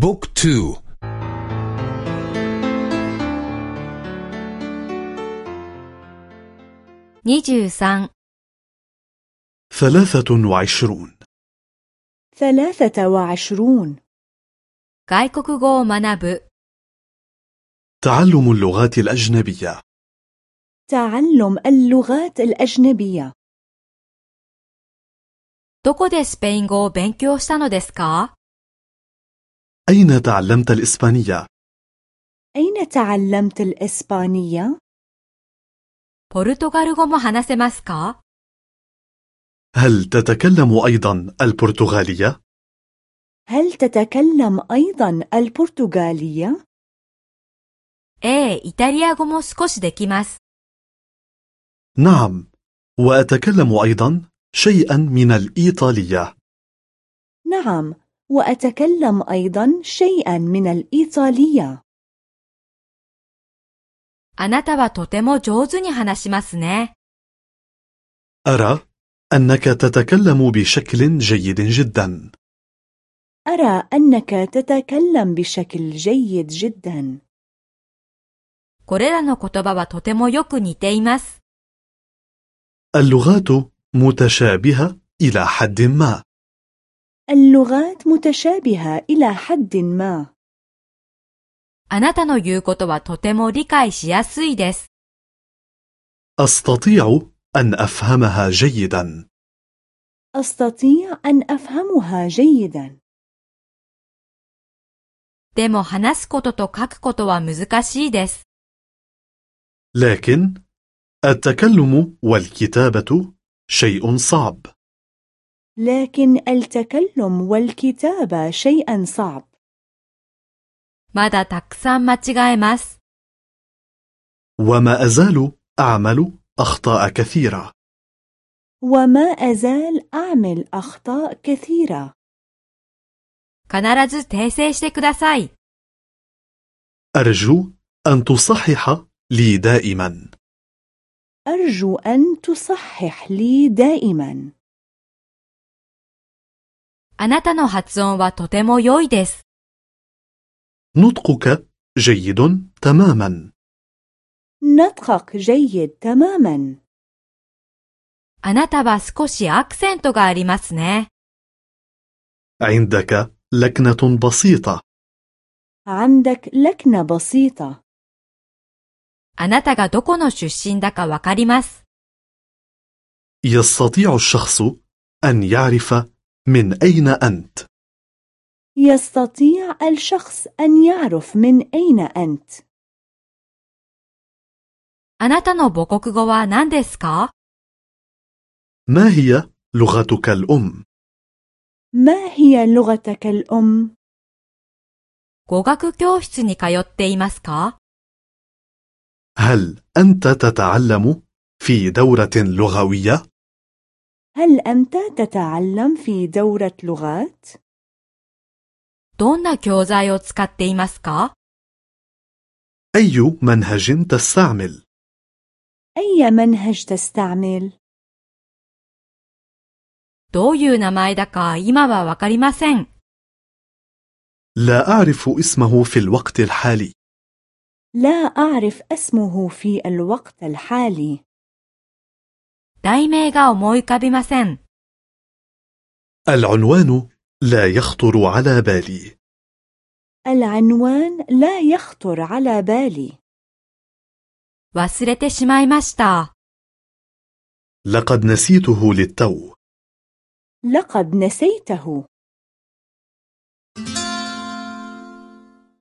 بوك تو ثلاثة وعشرون ثلاثة وعشرون 外国語を学ぶ تعلم اللغات الأجنبية تعلم اللغات الأجنبية どこでスペイン語を勉強したのですか أين تعلمت الإسبانية؟ أين تعلمت الإسبانية؟ ポルトガル語も話せますか هل تتكلم أيضا البرتغالية؟ هل تتكلم أيضا البرتغالية؟ ええ、イタリア語も少しできます。 نعم وأتكلم أيضا شيئا من الإيطالية نعم وأتكلم أيضا شيئا من الإيطالية あなたはとても上手に話しますね。 أرى أنك تتكلم بشكل جيد جدا أرى أنك تتكلم بشكل جيد جدا これらの言葉はとてもよく似ています。 اللغات متشابهة إلى حد ما اللغات متشابهة إلى حد ما あなたの言うことはとても理解しやすいです。 أستطيع أن أفهمها جيدا أستطيع أن أفهمها جيدا でも話すことと書くことは難しいです。 لكن التكلم والكتابة شيء صعب لكن التكلم والكتابة شيئا صعب まだたくさん間違えます。 وما أزال أعمل أخطاء كثيرة وما أزال أعمل أخطاء كثيرة 必ず訂正してください。 أرجو أن تصحح لي دائما أرجو أن تصحح لي دائما あなたの発音はとても良いです。 نطقك جيد تماما نطقك جيد تماما あなたは少しアクセントがありますね。 عندك لكنة بسيطة عندك لكنة بسيطة あなたがどこの出身だかわかります。 يستطيع الشخص أن يعرف من أين أنت يستطيع الشخص أن يعرف من أين أنت あなたの母国語は何ですか ما هي لغتك الأم؟ ما هي لغتك الأم؟ 語学教室に通っていますか هل أنت تتعلم في دورة لغوية؟ هل أنت تتعلم في دورة لغات؟ どんな教材を使っていますか أي منهج تستعمل؟ أي منهج تستعمل؟ どういう名前だか今はわかりません。 لا أعرف اسمه في الوقت الحالي لا أعرف اسمه في الوقت الحالي 題名が思い浮かびません。 العنوان لا يخطر على بالي العنوان لا يخطر على بالي 忘れてしまいました。 لقد نسيته للتو لقد نسيته